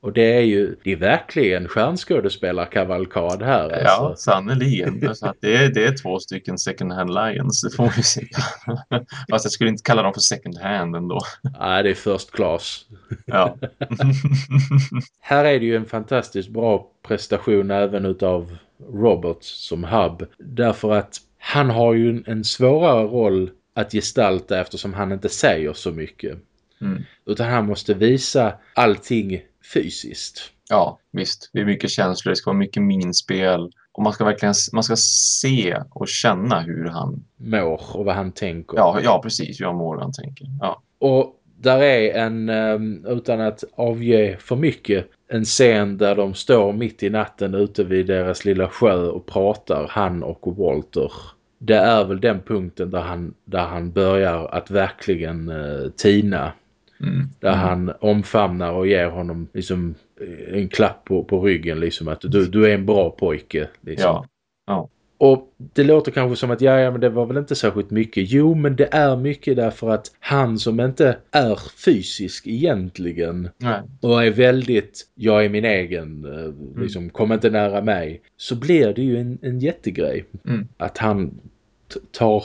Och det är ju det är verkligen stjärnskådespelarkavalkad här. Ja, Alltså. sannerligen. Så att det, är, det är två stycken second hand lions, det får ju säga. *laughs* Fast jag skulle inte kalla dem för second hand ändå. Nej, det är first class. Ja. *laughs* Här är det ju en fantastiskt bra prestation även utav Robert som Hub. Därför att han har ju en- en svårare roll att gestalta eftersom han inte säger så mycket. Mm. Utan han måste visa allting fysiskt. Ja, visst. Det är mycket känslor, det ska vara mycket minspel. Och man ska verkligen man ska se och känna hur han... Mår och vad han tänker. Ja, ja precis. Hur han mår, hur han tänker. Ja. Och där är en, ehm, utan att avge för mycket, en scen där de står mitt i natten ute vid deras lilla sjö och pratar, han och Walter. Det är väl den punkten där han, där han börjar att verkligen eh, tina. Mm. Där han omfamnar och ger honom liksom en klapp på, på ryggen liksom att du, du är en bra pojke. Liksom. Ja. Ja. Och det låter kanske som att ja, ja, men det var väl inte särskilt mycket. Jo, men det är mycket därför att han som inte är fysisk egentligen Nej. och är väldigt, jag är min egen, eh, liksom, kom inte nära mig. Så blir det ju en, en jättegrej. Mm. Att han tar,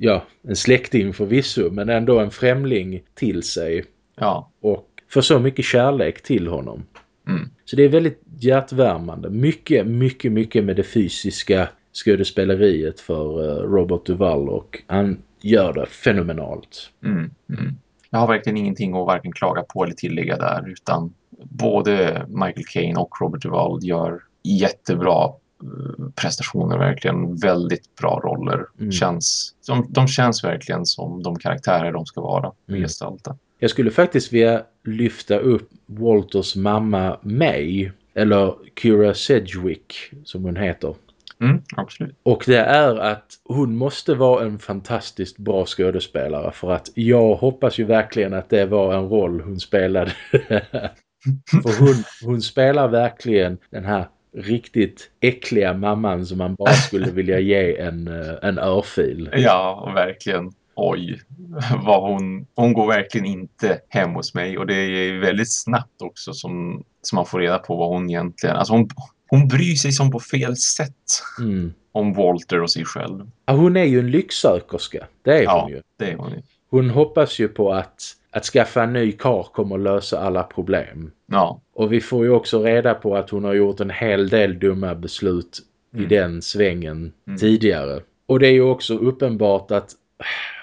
ja, en släkting förvisso, men ändå en främling till sig Ja. och får så mycket kärlek till honom. Mm. Så det är väldigt hjärtvärmande. Mycket, mycket, mycket med det fysiska skådespeleriet för uh, Robert Duvall och han gör det fenomenalt. Mm. Mm. Jag har verkligen ingenting att varken klaga på eller tillägga där utan både Michael Caine och Robert Duvall gör jättebra eh, prestationer verkligen. Väldigt bra roller. Mm. Känns, de, de känns verkligen som de karaktärer de ska vara och Mm. gestalta. Jag skulle faktiskt vilja lyfta upp Walters mamma May, eller Kira Sedgwick som hon heter. Mm, absolut. Och det är att hon måste vara en fantastiskt bra skådespelare för att jag hoppas ju verkligen att det var en roll hon spelade. *laughs* för hon, hon spelar verkligen den här riktigt äckliga mamman som man bara skulle vilja ge en, eh, en örfil. Ja, verkligen. Oj, vad hon, hon går verkligen inte hem hos mig och det är väldigt snabbt också som, som man får reda på vad hon egentligen, alltså hon, hon bryr sig som på fel sätt Mm. om Walter och sig själv. Ja, hon är ju en lycksökerska, det är Ja. hon ju. Det är hon ju. Hon hoppas ju på att, att skaffa en ny kar kommer att lösa alla problem. Ja, Och vi får ju också reda på att hon har gjort en hel del dumma beslut i Mm. den svängen Mm. tidigare. Och det är ju också uppenbart att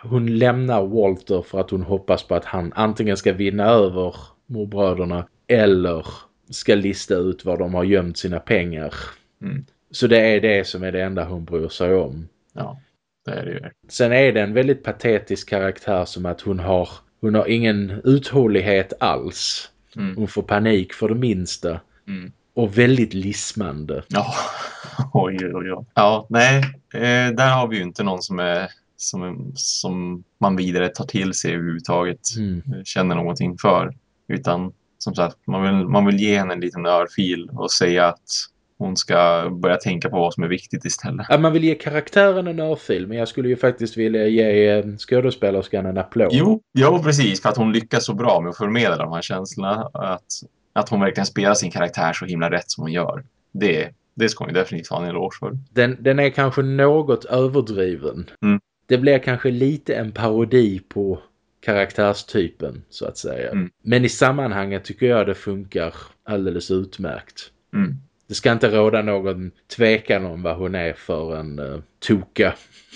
hon lämnar Walter för att hon hoppas på att han antingen ska vinna över morbröderna eller ska lista ut var de har gömt sina pengar. Mm. Så det är det som är det enda hon bryr sig om. ja, det är det ju. Sen är det en väldigt patetisk karaktär som att hon har, hon har ingen uthållighet alls. Mm. Hon får panik för det minsta. Mm. Och väldigt lismande. Ja, *laughs* oj, oj, oj. Ja, nej, eh, där har vi ju inte någon som är som, som man vidare tar till sig överhuvudtaget. Mm. känner någonting för. Utan som sagt, man vill, man vill ge henne en liten örfil och säga att hon ska börja tänka på vad som är viktigt istället. Ja, man vill ge karaktären en örfil, men jag skulle ju faktiskt vilja ge eh, skådespelerskan en applåd. Jo, jo, precis. För att hon lyckas så bra med att förmedla de här känslorna. Att, att hon verkligen spelar sin karaktär så himla rätt som hon gör. Det, det ska hon ju definitivt ha en eloge för. Den, den är kanske något överdriven. Mm. Det blir kanske lite en parodi på karaktärstypen, så att säga. Mm. Men i sammanhanget tycker jag det funkar alldeles utmärkt. Mm. Det ska inte råda någon tvekan om vad hon är för en uh, toka.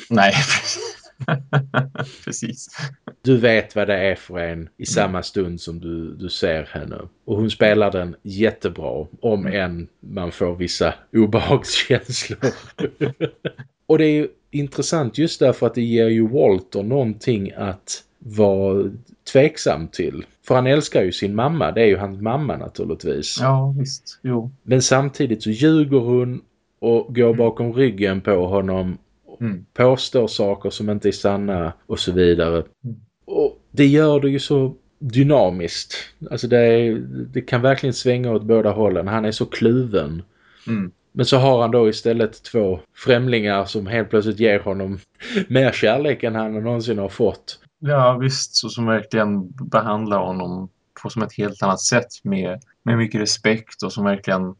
Nej, *laughs* precis. Du vet vad det är för en i samma stund som du, du ser henne. Och hon spelar den jättebra, om än man får vissa obehagskänslor. *laughs* och det är ju intressant just därför att det ger ju Walter någonting att vara tveksam till. För han älskar ju sin mamma, det är ju hans mamma naturligtvis. Ja, visst. Jo. Men samtidigt så ljuger hon och går bakom ryggen på honom Mm. påstår saker som inte är sanna och så vidare. Mm. Och det gör det ju så dynamiskt. Alltså det, är, det kan verkligen svänga åt båda hållen. Han är så kluven. Mm. Men så har han då istället två främlingar som helt plötsligt ger honom *laughs* mer kärlek än han någonsin har fått. Ja, visst. Så som verkligen behandlar honom på som ett helt annat sätt med, med mycket respekt och som verkligen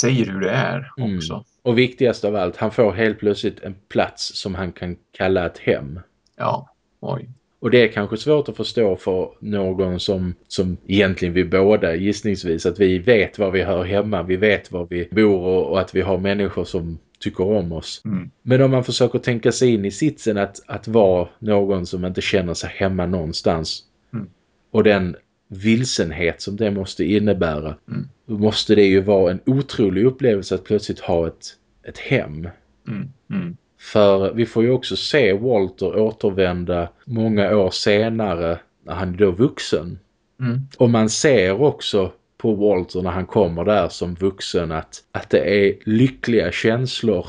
säger hur det är Mm. också. Och viktigast av allt, han får helt plötsligt en plats som han kan kalla ett hem. Ja, oj. Och det är kanske svårt att förstå för någon som, som egentligen vi båda gissningsvis att vi vet var vi hör hemma, vi vet var vi bor och, och att vi har människor som tycker om oss. Mm. Men om man försöker tänka sig in i sitsen att, att vara någon som inte känner sig hemma någonstans Mm. och den vilsenhet som det måste innebära Mm. då måste det ju vara en otrolig upplevelse att plötsligt ha ett, ett hem. Mm. Mm. För vi får ju också se Walter återvända många år senare när han är då vuxen. Mm. Och man ser också på Walter när han kommer där som vuxen att, att det är lyckliga känslor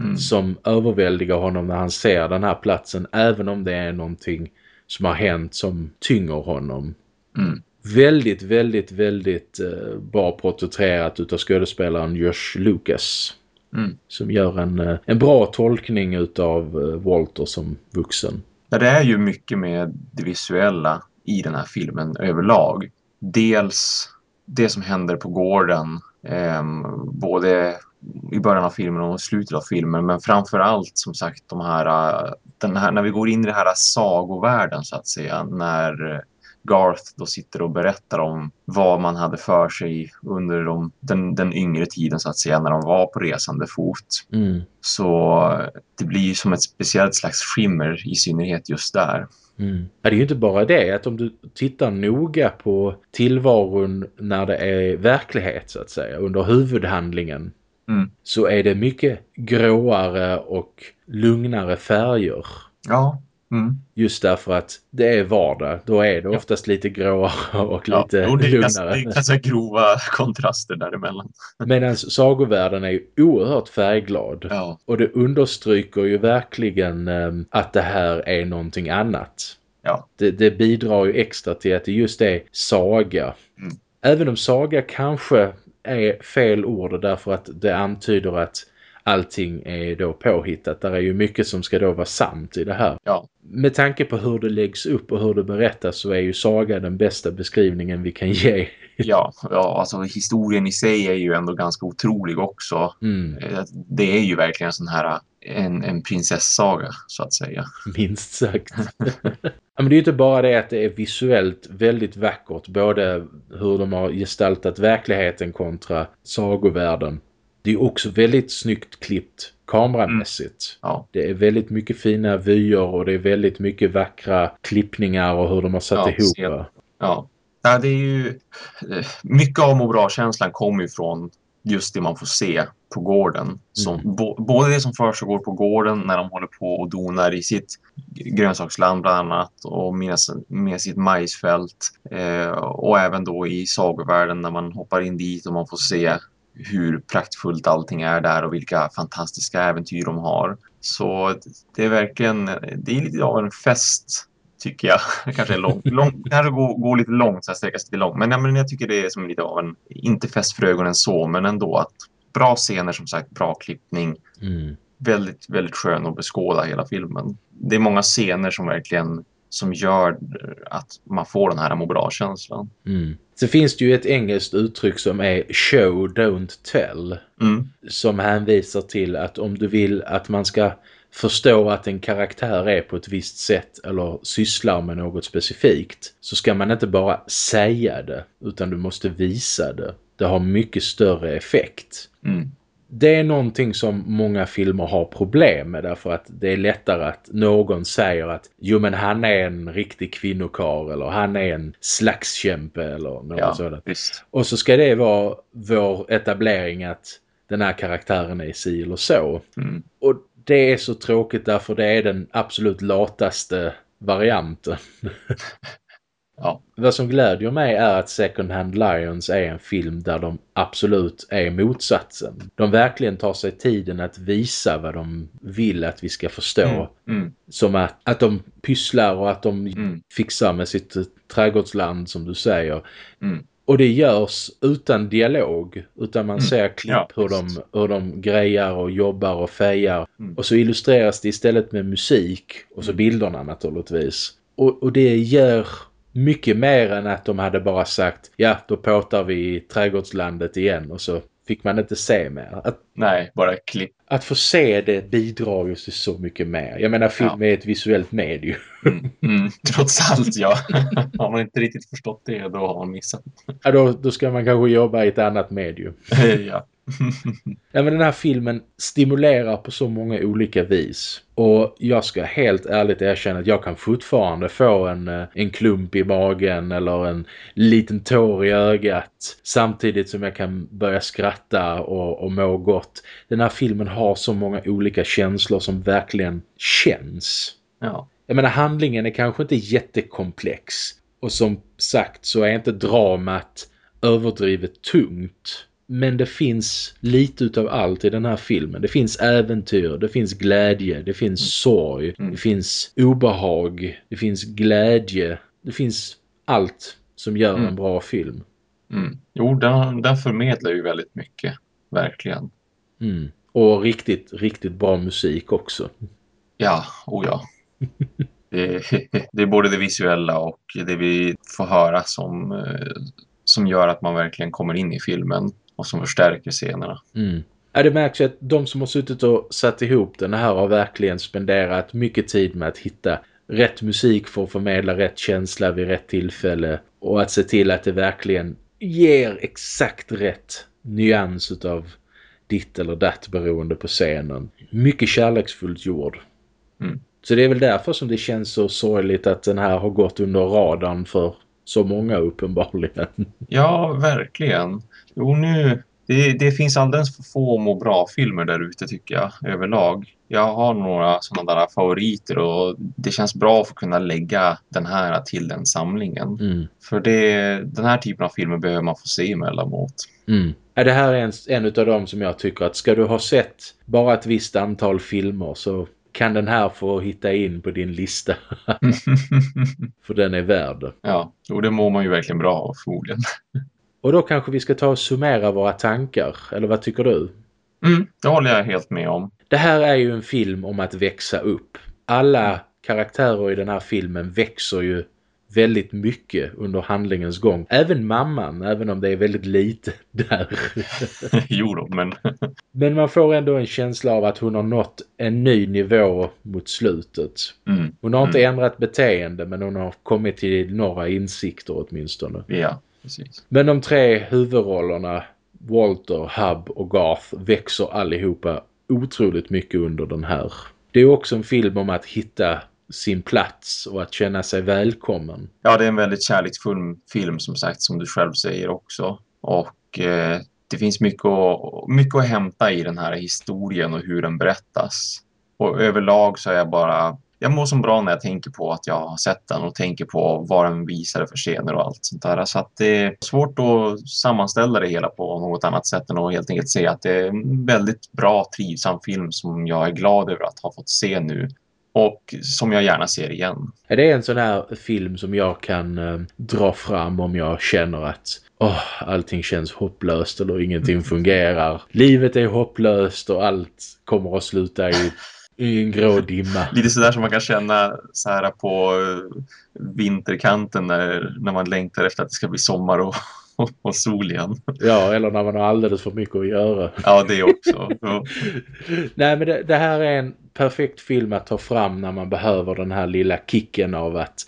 Mm. som överväldigar honom när han ser den här platsen även om det är någonting som har hänt som tynger honom. Mm. Väldigt, väldigt, väldigt eh, bra porträtterat utav skådespelaren Josh Lucas. Mm. Som gör en, eh, en bra tolkning utav eh, Walter som vuxen. Ja, det är ju mycket med det visuella i den här filmen överlag. Dels det som händer på gården, eh, både i början av filmen och slutet av filmen, men framför allt som sagt de här, den här, när vi går in i den här sagovärlden så att säga, när Garth då sitter och berättar om vad man hade för sig under de, den, den yngre tiden så att säga när de var på resande fot. Mm. Så det blir som ett speciellt slags skimmer i synnerhet just där. Mm. Ja, det är ju inte bara det att om du tittar noga på tillvaron när det är verklighet så att säga under huvudhandlingen Mm. så är det mycket gråare och lugnare färger. Ja. Mm. Just därför att det är vardag. Då är det oftast lite gråare och Ja, lite och det är ganska, lugnare. det är ganska grova kontraster däremellan. *laughs* Medan sagovärlden är ju oerhört färgglad. Ja, Och det understryker ju verkligen eh, att det här är någonting annat. ja, Det, det bidrar ju extra till att det just är saga. Mm. Även om saga kanske är fel ord därför att det antyder att allting är då påhittat. Där är ju mycket som ska då vara sant i det här. ja, Med tanke på hur det läggs upp och hur det berättas så är ju saga den bästa beskrivningen vi kan ge. *laughs* ja, ja, alltså historien i sig är ju ändå ganska otrolig också. Mm, Eh, Det är ju verkligen en sån här en, en prinsessaga så att säga. *laughs* minst sagt. *laughs* ja, men det är inte bara det att det är visuellt väldigt vackert. Både hur de har gestaltat verkligheten kontra sagovärlden. Det är också väldigt snyggt klippt kameramässigt. Ja, Det är väldigt mycket fina vyer och det är väldigt mycket vackra klippningar och hur de har satt Ja, ihop. ja. ja det är ju eh, mycket av må bra-känslan kommer ju från just det man får se på gården. Som, Mm. både det som försiggår på gården när de håller på och donar i sitt grönsaksland bland annat och med, med sitt majsfält eh, och även då i sagovärlden när man hoppar in dit och man får se hur praktfullt allting är där och vilka fantastiska äventyr de har. Så det är verkligen, det är lite av en fest tycker jag. *laughs* Det kanske är långt, lång, kanske går, går lite långt så här sträcka sig lite långt. Men, ja, men jag tycker det är som lite av en, inte fest för ögonen så, men ändå att bra scener som sagt, bra klippning, Mm. väldigt, väldigt skön att beskåda hela filmen. Det är många scener som verkligen som gör att man får den här må bra-känslan. Mm. Så finns det ju ett engelskt uttryck som är show, don't tell. Mm. som hänvisar till att om du vill att man ska förstå att en karaktär är på ett visst sätt eller sysslar med något specifikt så ska man inte bara säga det utan du måste visa det. Det har mycket större effekt. Mm. Det är någonting som många filmer har problem med därför att det är lättare att någon säger att jo men han är en riktig kvinnokar eller han är en slagskämpe eller något Ja, sådant. visst. Och så ska det vara vår etablering att den här karaktären är si eller så. Mm. Och det är så tråkigt därför det är den absolut lataste varianten. *laughs* Ja. Vad som glädjer mig är att Second Hand Lions är en film där de absolut är motsatsen. De verkligen tar sig tiden att visa vad de vill att vi ska förstå. Mm. Mm. Som att, att de pysslar och att de Mm. fixar med sitt eh, trädgårdsland som du säger. Mm. Och det görs utan dialog. Utan man Mm. ser klipp Ja, hur, de, hur de grejar och jobbar och fejar. Mm. Och så illustreras det istället med musik. Och så bilderna naturligtvis. Och, och det gör mycket mer än att de hade bara sagt ja, då påtar vi trädgårdslandet igen. Och så fick man inte se mer. Att, Nej, bara klipp. att få se det bidrar ju till så mycket mer. Jag menar, film är ett visuellt medium. Mm. Mm. Trots allt, ja. *laughs* har man inte riktigt förstått det, då har man missat. Ja, då, då ska man kanske jobba i ett annat medium. *laughs* ja. *laughs* Ja, men den här filmen stimulerar på så många olika vis. Och jag ska helt ärligt erkänna att jag kan fortfarande få en, eh, en klump i magen eller en liten tår i ögat. Samtidigt som jag kan börja skratta och, och må gott. Den här filmen har så många olika känslor som verkligen känns. ja. Jag menar handlingen är kanske inte jättekomplex. Och som sagt så är inte dramat överdrivet tungt. Men det finns lite utav allt i den här filmen. Det finns äventyr, det finns glädje, det finns sorg, Mm. det finns obehag, det finns glädje. Det finns allt som gör Mm. en bra film. Mm. Jo, den, den förmedlar ju väldigt mycket. Verkligen. Mm. Och riktigt, riktigt bra musik också. Ja, oh ja. *laughs* Det, det är både det visuella och det vi får höra som, eh, som gör att man verkligen kommer in i filmen och som förstärker scenerna. Mm. Ja, det märks ju att de som har suttit och satt ihop den här har verkligen spenderat mycket tid med att hitta rätt musik för att förmedla rätt känsla vid rätt tillfälle och att se till att det verkligen ger exakt rätt nyans utav ditt eller datt beroende på scenen. Mycket kärleksfullt gjord. Mm. Så det är väl därför som det känns så sorgligt att den här har gått under radarn för så många uppenbarligen. Ja, verkligen. Jo, nu... Det, det finns alldeles för få må bra-filmer där ute tycker jag, överlag. Jag har några sådana där favoriter och det känns bra att få kunna lägga den här till den samlingen. Mm. För det, den här typen av filmer behöver man få se emellanåt. Mm. Det här är en, en av dem som jag tycker att ska du ha sett bara ett visst antal filmer så kan den här få hitta in på din lista. *laughs* För den är värd ja, och det mår man ju verkligen bra av förmodligen. Och då kanske vi ska ta och summera våra tankar. Eller vad tycker du? Mm, det håller jag helt med om. Det här är ju en film om att växa upp. Alla karaktärer i den här filmen växer ju väldigt mycket under handlingens gång. Även mamman, även om det är väldigt lite *laughs* där. *laughs* jo då, men *laughs* Men man får ändå en känsla av att hon har nått en ny nivå mot slutet. mm, Hon har inte Mm. ändrat beteende men hon har kommit till några insikter åtminstone. ja, precis. Men de tre huvudrollerna, Walter, Hub och Garth, växer allihopa otroligt mycket under den här. Det är också en film om att hitta sin plats och att känna sig välkommen. Ja, det är en väldigt kärleksfull film som sagt, som du själv säger också. Och eh, det finns mycket att, mycket att hämta i den här historien och hur den berättas. Och överlag så är jag bara... Jag mår så bra när jag tänker på att jag har sett den och tänker på vad den visade för scener och allt sånt där. Så det är svårt att sammanställa det hela på något annat sätt än att helt enkelt säga att det är en väldigt bra, trivsam film som jag är glad över att ha fått se nu. Och som jag gärna ser igen. Det är en sån här film som jag kan eh, dra fram om jag känner att åh, allting känns hopplöst eller ingenting *laughs* fungerar. Livet är hopplöst och allt kommer att sluta i, i en grå dimma. *laughs* Lite sådär som man kan känna så här på eh, vinterkanten när, när man längtar efter att det ska bli sommar och, *laughs* och, och sol igen. Ja, eller när man har alldeles för mycket att göra. Ja, det också. *laughs* Ja. Nej, men det, det här är en perfekt film att ta fram när man behöver den här lilla kicken av att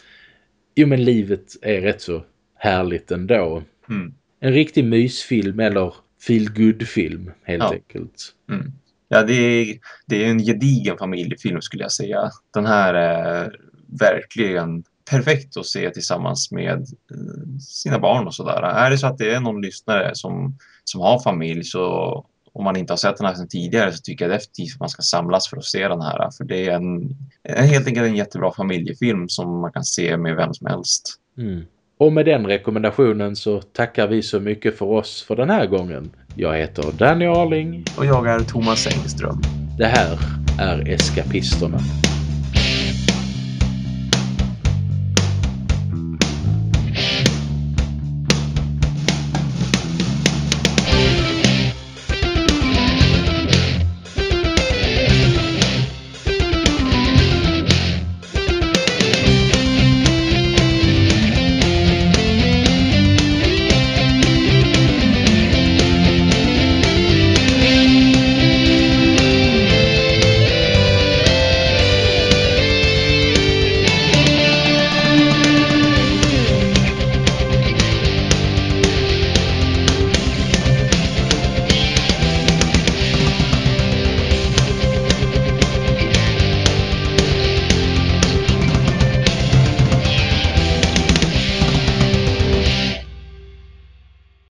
jo men livet är rätt så härligt ändå. Mm, En riktig mysfilm eller feel good film helt Ja. enkelt. mm. Ja, det är, det är en gedigen familjefilm skulle jag säga. Den här är verkligen perfekt att se tillsammans med eh, sina barn och sådär. Är det så att det är någon lyssnare som, som har familj så om man inte har sett den här sedan tidigare så tycker jag definitivt att man ska samlas för att se den här. För det är en, en helt enkelt en jättebra familjefilm som man kan se med vem som helst. Mm. Och med den rekommendationen så tackar vi så mycket för oss för den här gången. Jag heter Danny Arling. Och jag är Thomas Engström. Det här är Eskapisterna.